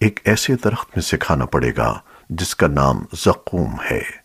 ایک ایسے درخت میں سے کھانا پڑے گا جس کا نام زقوم ہے۔